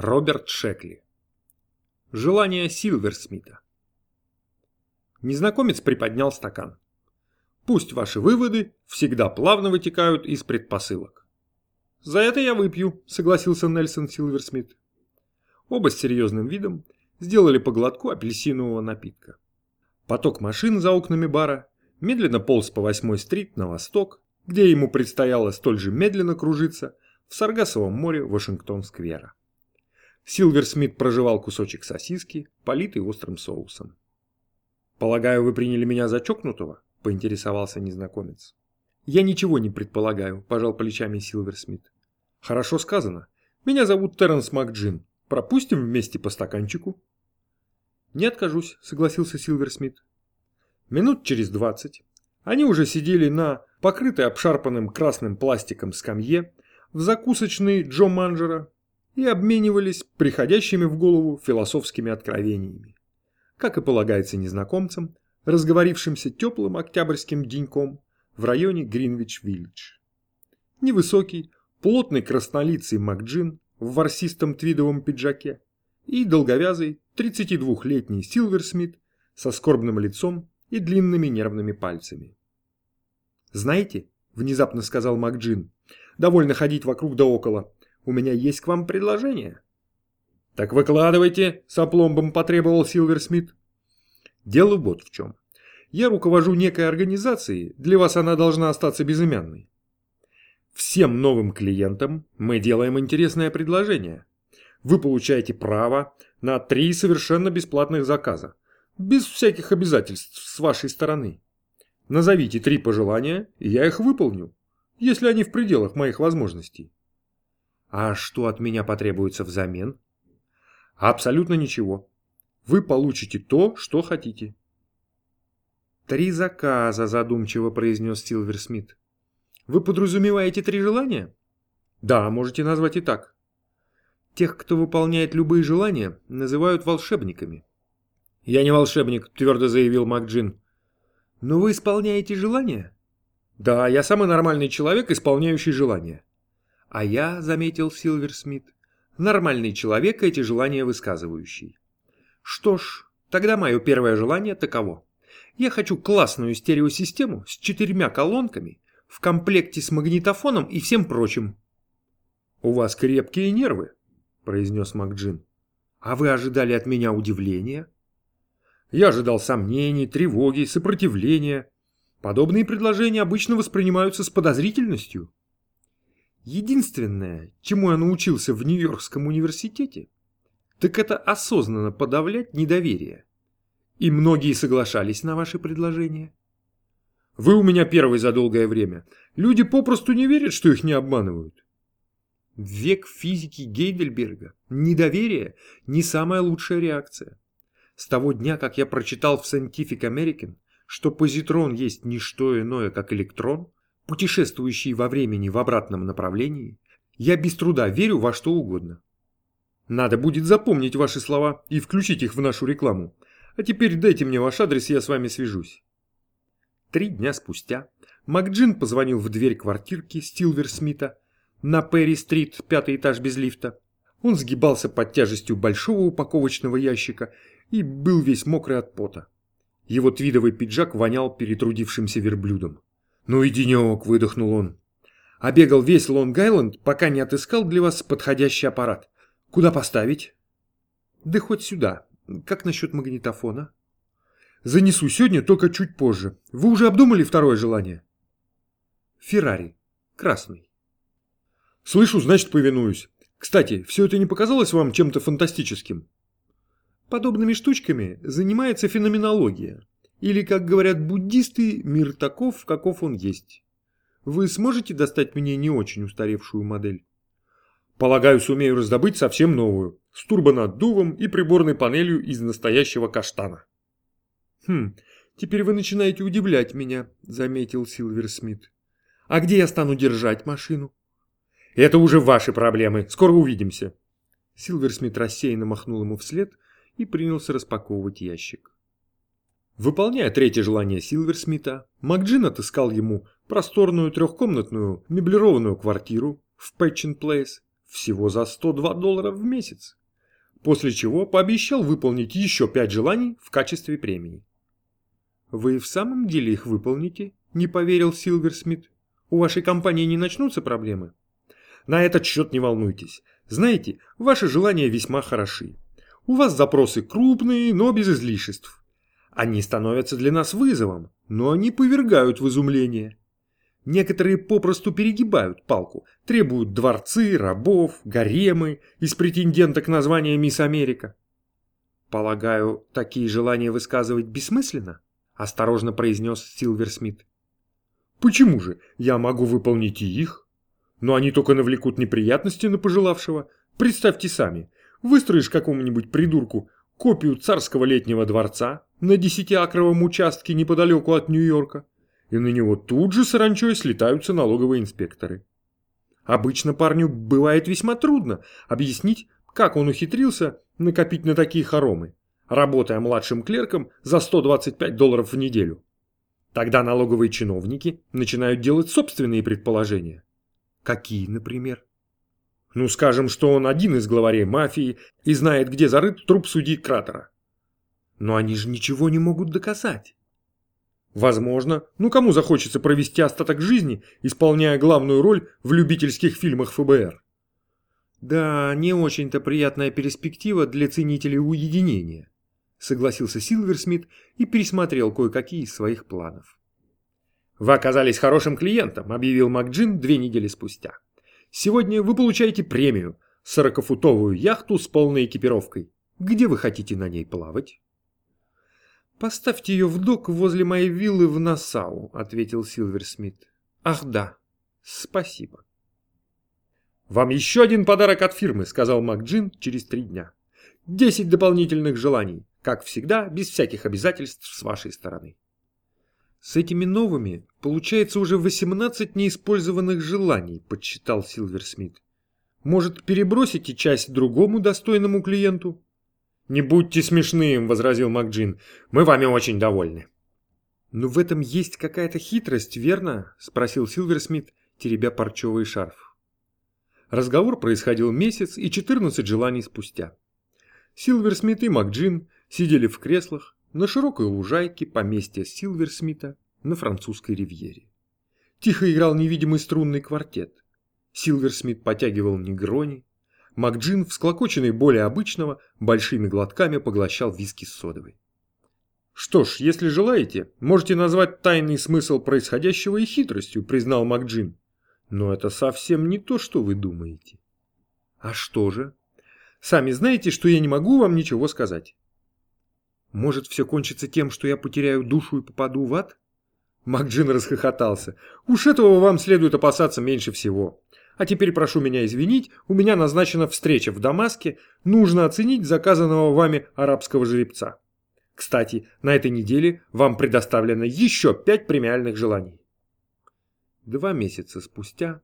Роберт Шекли. Желание Силверсмита. Незнакомец приподнял стакан. Пусть ваши выводы всегда плавно вытекают из предпосылок. За это я выпью, согласился Нельсон Силверсмит. Оба с серьезным видом сделали по глотку апельсинового напитка. Поток машин за окнами бара медленно полз по восьмой стрит на восток, где ему предстояло столь же медленно кружиться в Саргасовом море Вашингтон-сквера. Силверсмит проживал кусочек сосиски, политый острым соусом. «Полагаю, вы приняли меня за чокнутого?» – поинтересовался незнакомец. «Я ничего не предполагаю», – пожал плечами Силверсмит. «Хорошо сказано. Меня зовут Терренс Макджин. Пропустим вместе по стаканчику?» «Не откажусь», – согласился Силверсмит. Минут через двадцать они уже сидели на покрытой обшарпанным красным пластиком скамье в закусочной Джо Манджера и обменивались приходящими в голову философскими откровениями. Как и полагается незнакомцам, разговорившимся теплым октябрьским деньком в районе Гринвич-Виллидж. Невысокий, плотный краснолицый Макджин в ворсистом твидовом пиджаке и долговязый 32-летний Силверсмит со скорбным лицом и длинными нервными пальцами. «Знаете», — внезапно сказал Макджин, — «довольно ходить вокруг да около. У меня есть к вам предложение». «Так выкладывайте», — с опломбом потребовал Силверсмит. «Дело вот в чем. Я руковожу некой организацией, для вас она должна остаться безымянной. Всем новым клиентам мы делаем интересное предложение. Вы получаете право на три совершенно бесплатных заказа, без всяких обязательств с вашей стороны. Назовите три пожелания, и я их выполню, если они в пределах моих возможностей. А что от меня потребуется взамен? Абсолютно ничего. Вы получите то, что хотите. Три заказа, задумчиво произнес Силверсмит. Вы подразумеваете три желания? Да, можете назвать и так. Тех, кто выполняет любые желания, называют волшебниками. Я не волшебник, твердо заявил Макджин. Но вы исполняете желания? Да, я самый нормальный человек, исполняющий желания. А я, заметил Силверсмит, нормальный человек, эти желания высказывающий. Что ж, тогда мое первое желание таково. Я хочу классную стереосистему с четырьмя колонками, в комплекте с магнитофоном и всем прочим. «У вас крепкие нервы», – произнес Макджин. «А вы ожидали от меня удивления?» «Я ожидал сомнений, тревоги, сопротивления. Подобные предложения обычно воспринимаются с подозрительностью». Единственное, чему я научился в Нью-Йоркском университете, так это осознанно подавлять недоверие. И многие соглашались на ваши предложения. Вы у меня первый за долгое время. Люди попросту не верят, что их не обманывают. В век физики Гейдельберга недоверие не самая лучшая реакция. С того дня, как я прочитал в Scientific American, что позитрон есть не что иное, как электрон, путешествующий во времени в обратном направлении, я без труда верю во что угодно. Надо будет запомнить ваши слова и включить их в нашу рекламу. А теперь дайте мне ваш адрес, я с вами свяжусь. Три дня спустя Макджин позвонил в дверь квартирки Стилвер Смита на Перри-стрит, пятый этаж без лифта. Он сгибался под тяжестью большого упаковочного ящика и был весь мокрый от пота. Его твидовый пиджак вонял перетрудившимся верблюдом. «Ну и денек», — выдохнул он. «Обегал весь Лонг-Айленд, пока не отыскал для вас подходящий аппарат. Куда поставить?» «Да хоть сюда. Как насчет магнитофона?» «Занесу сегодня, только чуть позже. Вы уже обдумали второе желание?» «Феррари. Красный». «Слышу, значит, повинуюсь. Кстати, все это не показалось вам чем-то фантастическим?» Подобными штучками занимается феноменология. Или, как говорят буддисты, мир таков, каков он есть. Вы сможете достать мне не очень устаревшую модель? Полагаю, сумею раздобыть совсем новую, с турбонаддувом и приборной панелью из настоящего каштана. Хм, теперь вы начинаете удивлять меня, заметил Силвер Смит. А где я стану держать машину? Это уже ваши проблемы, скоро увидимся. Силвер Смит рассеянно махнул ему вслед и принялся распаковывать ящик. Выполняя третье желание Силверсмита, Макджин отыскал ему просторную трехкомнатную меблированную квартиру в Пэтчин Плейс всего за 102 доллара в месяц, после чего пообещал выполнить еще 5 желаний в качестве премии. «Вы в самом деле их выполните?» – не поверил Силверсмит. «У вашей компании не начнутся проблемы?» «На этот счет не волнуйтесь. Знаете, ваши желания весьма хороши. У вас запросы крупные, но без излишеств. Они становятся для нас вызовом, но они повергают в изумление. Некоторые попросту перегибают палку, требуют дворцы, рабов, гаремы из претенденток на звание Мисс Америка. Полагаю, такие желания высказывать бессмысленно? Осторожно произнес Силверсмит. Почему же? Я могу выполнить и их. Но они только навлекут неприятности на пожелавшего. Представьте сами, выстроишь какому-нибудь придурку копию царского летнего дворца на десятиакровом участке неподалеку от Нью-Йорка, и на него тут же саранчой слетаются налоговые инспекторы. Обычно парню бывает весьма трудно объяснить, как он ухитрился накопить на такие хоромы, работая младшим клерком за 125 долларов в неделю. Тогда налоговые чиновники начинают делать собственные предположения. Какие, например? Ну, скажем, что он один из главарей мафии и знает, где зарыт труп судьи Кратера. Но они же ничего не могут доказать. Возможно, ну кому захочется провести остаток жизни, исполняя главную роль в любительских фильмах ФБР? Да, не очень-то приятная перспектива для ценителей уединения, согласился Силверсмит и пересмотрел кое-какие из своих планов. Вы оказались хорошим клиентом, объявил МакДжин две недели спустя. Сегодня вы получаете премию – сорокафутовую яхту с полной экипировкой. Где вы хотите на ней плавать? «Поставьте ее в док возле моей виллы в Нассау», — ответил Силверсмит. «Ах да, спасибо». «Вам еще один подарок от фирмы», — сказал МакДжин через три дня. «Десять дополнительных желаний, как всегда, без всяких обязательств с вашей стороны». «С этими новыми получается уже 18 неиспользованных желаний», — подсчитал Силверсмит. «Может, перебросите часть другому достойному клиенту?» «Не будьте смешным», — возразил МакДжин. «Мы вами очень довольны». «Но в этом есть какая-то хитрость, верно?» — спросил Силверсмит, теребя парчевый шарф. Разговор происходил месяц и 14 желаний спустя. Силверсмит и МакДжин сидели в креслах на широкой лужайке поместья Силверсмита на французской ривьере. Тихо играл невидимый струнный квартет. Силверсмит потягивал негрони, Макджин, всклокоченный более обычного, большими глотками поглощал виски с содовой. «Что ж, если желаете, можете назвать тайный смысл происходящего и хитростью», признал Макджин. «Но это совсем не то, что вы думаете». «А что же?» «Сами знаете, что я не могу вам ничего сказать». «Может, все кончится тем, что я потеряю душу и попаду в ад?» Макджин расхохотался. «Уж этого вам следует опасаться меньше всего. А теперь прошу меня извинить, у меня назначена встреча в Дамаске, нужно оценить заказанного вами арабского жеребца. Кстати, на этой неделе вам предоставлено еще пять премиальных желаний. Два месяца спустя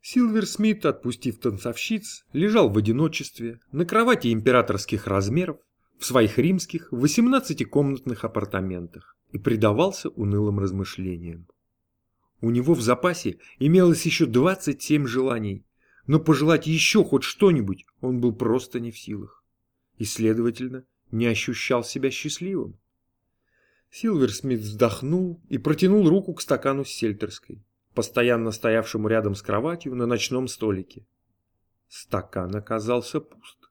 Силвер Смит, отпустив танцовщиц, лежал в одиночестве на кровати императорских размеров в своих римских 18-комнатных апартаментах и предавался унылым размышлениям. У него в запасе имелось еще 27 желаний, но пожелать еще хоть что-нибудь он был просто не в силах. И, следовательно, не ощущал себя счастливым. Силверсмит вздохнул и протянул руку к стакану с сельтерской, постоянно стоявшему рядом с кроватью на ночном столике. Стакан оказался пуст.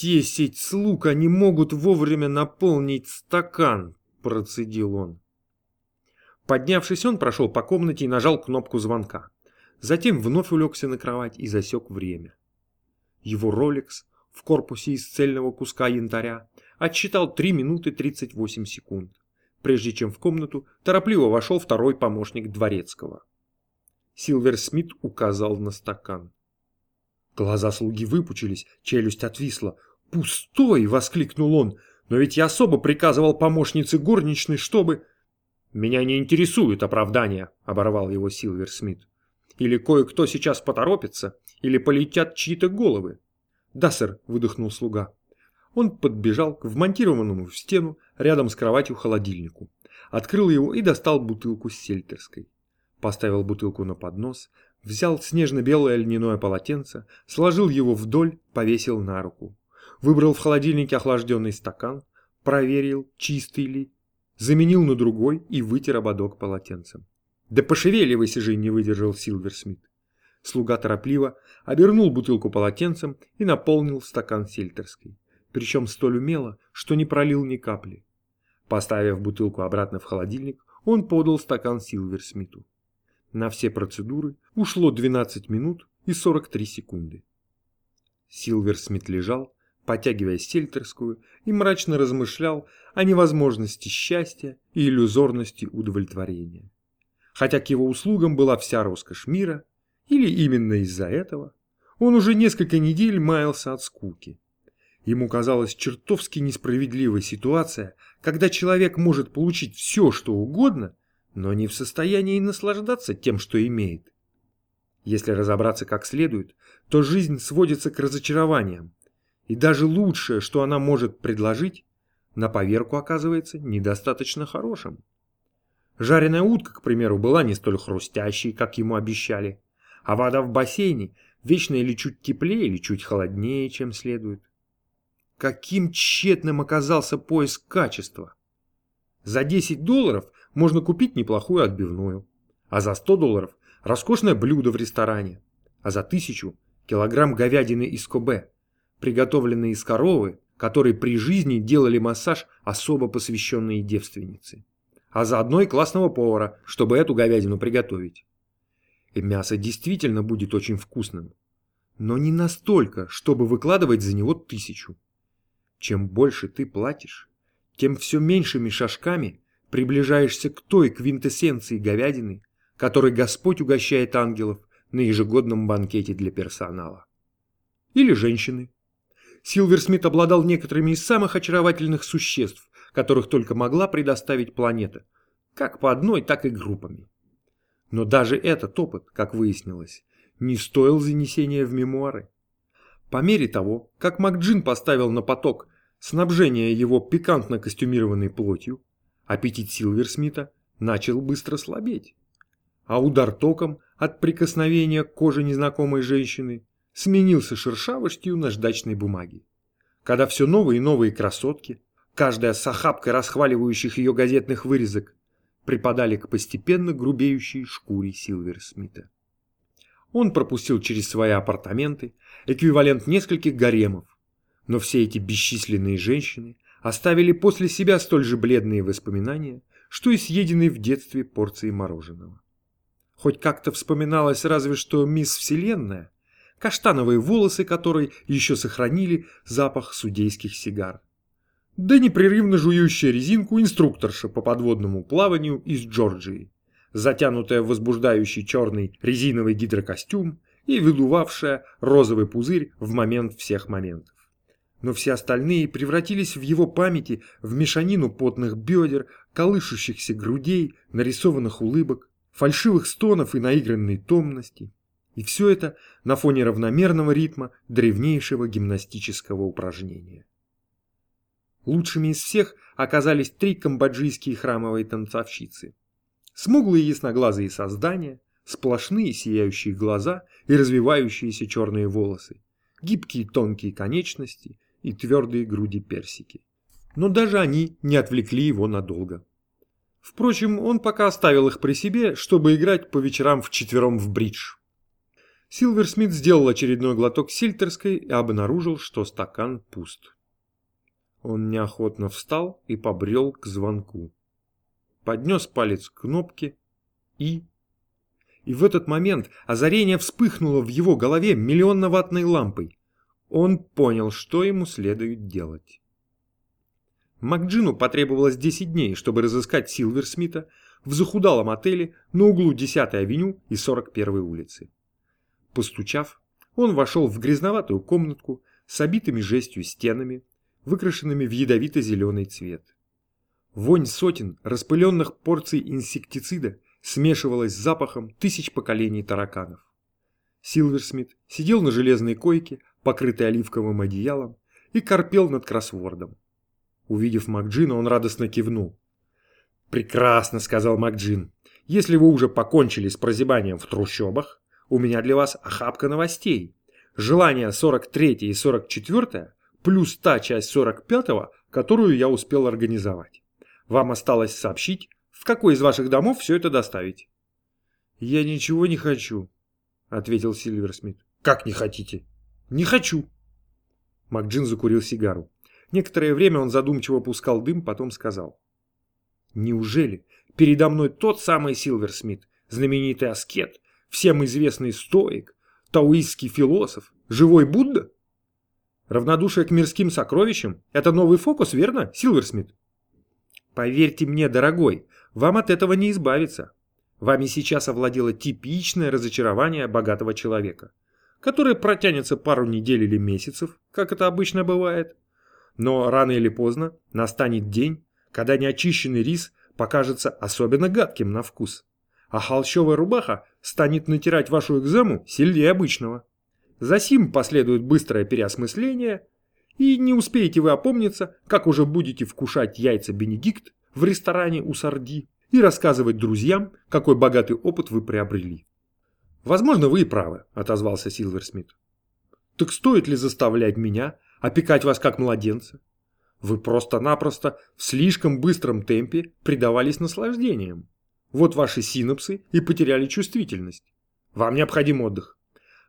«Десять слуг они могут вовремя наполнить стакан», – процедил он. Поднявшись, он прошел по комнате и нажал кнопку звонка. Затем вновь улегся на кровать и засек время. Его роликс в корпусе из цельного куска янтаря отсчитал 3 минуты 38 секунд, прежде чем в комнату торопливо вошел второй помощник дворецкого. Силвер Смит указал на стакан. Глаза слуги выпучились, челюсть отвисла. «Пустой!» — воскликнул он. «Но ведь я особо приказывал помощнице горничной, чтобы...» «Меня не интересуют оправдания», — оборвал его Силвер Смит. «Или кое-кто сейчас поторопится, или полетят чьи-то головы». «Да, сэр», — выдохнул слуга. Он подбежал к вмонтированному в стену рядом с кроватью холодильнику, открыл его и достал бутылку с сельтерской. Поставил бутылку на поднос, Взял снежно-белое льняное полотенце, сложил его вдоль, повесил на руку. Выбрал в холодильнике охлажденный стакан, проверил, чистый ли, заменил на другой и вытер ободок полотенцем. «Да пошевеливайся же!» – не выдержал Силверсмит. Слуга торопливо обернул бутылку полотенцем и наполнил стакан сельтерской. Причем столь умело, что не пролил ни капли. Поставив бутылку обратно в холодильник, он подал стакан Силверсмиту. На все процедуры ушло 12 минут и 43 секунды. Силверсмит лежал, потягивая сельтерскую, и мрачно размышлял о невозможности счастья и иллюзорности удовлетворения. Хотя к его услугам была вся роскошь мира, или именно из-за этого, он уже несколько недель маялся от скуки. Ему казалась чертовски несправедливой ситуация, когда человек может получить все, что угодно, но не в состоянии наслаждаться тем, что имеет. Если разобраться как следует, то жизнь сводится к разочарованиям, и даже лучшее, что она может предложить, на поверку оказывается недостаточно хорошим. Жареная утка, к примеру, была не столь хрустящей, как ему обещали, а вода в бассейне вечно или чуть теплее, или чуть холоднее, чем следует. Каким тщетным оказался поиск качества! За 10 долларов можно купить неплохую отбивную, а за 100 долларов роскошное блюдо в ресторане, а за 1000 килограмм говядины из Кобе, приготовленной из коровы, которой при жизни делали массаж особо посвященные девственницы, а заодно и классного повара, чтобы эту говядину приготовить. И мясо действительно будет очень вкусным, но не настолько, чтобы выкладывать за него тысячу. Чем больше ты платишь, тем все меньшими шажками приближаешься к той квинтэссенции говядины, которой Господь угощает ангелов на ежегодном банкете для персонала. Или женщины. Силверсмит обладал некоторыми из самых очаровательных существ, которых только могла предоставить планета, как по одной, так и группами. Но даже этот опыт, как выяснилось, не стоил занесения в мемуары. По мере того, как Макджин поставил на поток снабжение его пикантно костюмированной плотью, аппетит Силверсмита начал быстро слабеть. А удар током от прикосновения к коже незнакомой женщины сменился шершавостью наждачной бумаги. Когда все новые и новые красотки, каждая с охапкой расхваливающих ее газетных вырезок, припадали к постепенно грубеющей шкуре Силверсмита. Он пропустил через свои апартаменты эквивалент нескольких гаремов, но все эти бесчисленные женщины оставили после себя столь же бледные воспоминания, что и съеденные в детстве порции мороженого. Хоть как-то вспоминалось разве что мисс Вселенная, каштановые волосы которой еще сохранили запах судейских сигар. Да непрерывно жующая резинку инструкторша по подводному плаванию из Джорджии, затянутая в возбуждающий черный резиновый гидрокостюм и выдувавшая розовый пузырь в момент всех моментов но все остальные превратились в его памяти в мешанину потных бедер, колышущихся грудей, нарисованных улыбок, фальшивых стонов и наигранной томности. И все это на фоне равномерного ритма древнейшего гимнастического упражнения. Лучшими из всех оказались три камбоджийские храмовые танцовщицы. Смуглые ясноглазые создания, сплошные сияющие глаза и развивающиеся черные волосы, гибкие тонкие конечности – и твердые груди персики. Но даже они не отвлекли его надолго. Впрочем, он пока оставил их при себе, чтобы играть по вечерам вчетвером в бридж. Силверсмит сделал очередной глоток сильтерской и обнаружил, что стакан пуст. Он неохотно встал и побрел к звонку. Поднес палец к кнопке и... И в этот момент озарение вспыхнуло в его голове миллионно-ваттной лампой. Он понял, что ему следует делать. Макджину потребовалось 10 дней, чтобы разыскать Силверсмита в захудалом отеле на углу 10-й авеню и 41-й улицы. Постучав, он вошел в грязноватую комнатку с обитыми жестью стенами, выкрашенными в ядовито-зеленый цвет. Вонь сотен распыленных порций инсектицида смешивалась с запахом тысяч поколений тараканов. Силверсмит сидел на железной койке, покрытый оливковым одеялом, и корпел над кроссвордом. Увидев Макджина, он радостно кивнул. «Прекрасно», — сказал Макджин. «Если вы уже покончили с прозябанием в трущобах, у меня для вас охапка новостей. Желание 43 и 44 плюс та часть 45 которую я успел организовать. Вам осталось сообщить, в какой из ваших домов все это доставить. «Я ничего не хочу», — ответил Сильверсмит. «Как не хотите?» «Не хочу». Макджин закурил сигару. Некоторое время он задумчиво пускал дым, потом сказал. «Неужели передо мной тот самый Силверсмит, знаменитый аскет, всем известный стоик, таоистский философ, живой Будда? Равнодушие к мирским сокровищам – это новый фокус, верно, Силверсмит? Поверьте мне, дорогой, вам от этого не избавиться. Вами сейчас овладело типичное разочарование богатого человека, которое протянется пару недель или месяцев, как это обычно бывает. Но рано или поздно настанет день, когда неочищенный рис покажется особенно гадким на вкус, а холщовая рубаха станет натирать вашу экзему сильнее обычного. Засим последует быстрое переосмысление, и не успеете вы опомниться, как уже будете вкушать яйца Бенедикт в ресторане у Сарди и рассказывать друзьям, какой богатый опыт вы приобрели. «Возможно, вы и правы», – отозвался Силверсмит. «Так стоит ли заставлять меня опекать вас как младенца? Вы просто-напросто в слишком быстром темпе предавались наслаждениям. Вот ваши синапсы и потеряли чувствительность. Вам необходим отдых.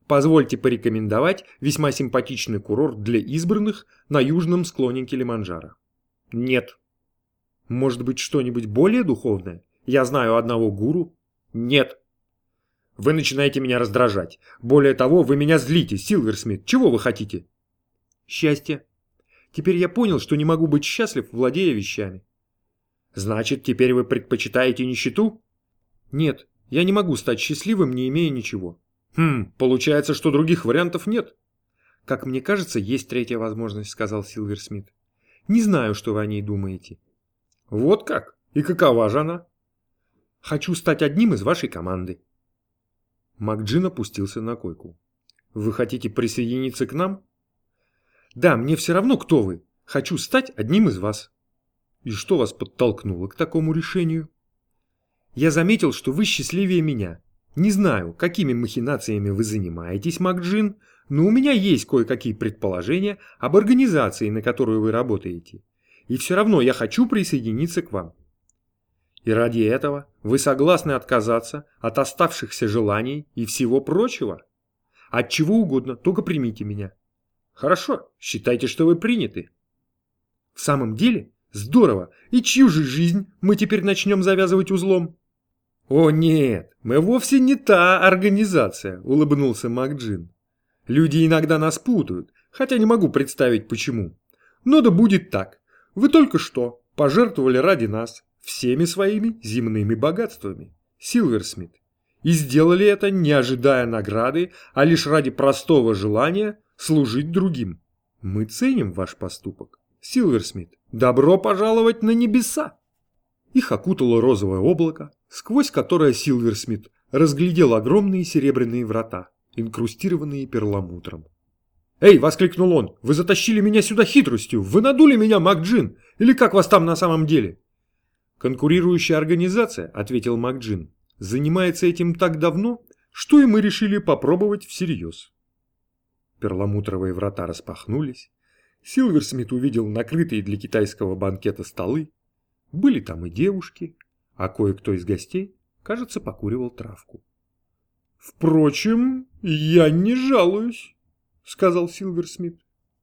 Позвольте порекомендовать весьма симпатичный курорт для избранных на южном склоне Килиманджаро. Нет, может быть, что-нибудь более духовное? Я знаю одного гуру? Нет. Вы начинаете меня раздражать. Более того, вы меня злите, Силверсмит. Чего вы хотите? Счастье. Теперь я понял, что не могу быть счастлив, владея вещами. Значит, теперь вы предпочитаете нищету? Нет, я не могу стать счастливым, не имея ничего. Хм, получается, что других вариантов нет. Как мне кажется, есть третья возможность, сказал Силверсмит. Не знаю, что вы о ней думаете. Вот как? И какова же она? Хочу стать одним из вашей команды. Макджин опустился на койку. Вы хотите присоединиться к нам? Да, мне все равно, кто вы. Хочу стать одним из вас. И что вас подтолкнуло к такому решению? Я заметил, что вы счастливее меня. Не знаю, какими махинациями вы занимаетесь, Макджин, но у меня есть кое-какие предположения об организации, на которую вы работаете. И все равно я хочу присоединиться к вам. И ради этого вы согласны отказаться от оставшихся желаний и всего прочего? От чего угодно, только примите меня. Хорошо, считайте, что вы приняты. В самом деле, здорово. И чью же жизнь мы теперь начнем завязывать узлом? О нет, мы вовсе не та организация, улыбнулся Макджин. Люди иногда нас путают, хотя не могу представить почему. Но да будет так. Вы только что пожертвовали ради нас всеми своими земными богатствами, Силверсмит, и сделали это, не ожидая награды, а лишь ради простого желания служить другим. Мы ценим ваш поступок, Силверсмит. Добро пожаловать на небеса!» Их окутало розовое облако, сквозь которое Силверсмит разглядел огромные серебряные врата, инкрустированные перламутром. «Эй!» – воскликнул он. «Вы затащили меня сюда хитростью! Вы надули меня, Макджин! Или как вас там на самом деле?» «Конкурирующая организация», – ответил Макджин, – «занимается этим так давно, что и мы решили попробовать всерьез». Перламутровые врата распахнулись. Силверсмит увидел накрытые для китайского банкета столы. Были там и девушки, а кое-кто из гостей, кажется, покуривал травку. «Впрочем, я не жалуюсь» сказал Силверсмит.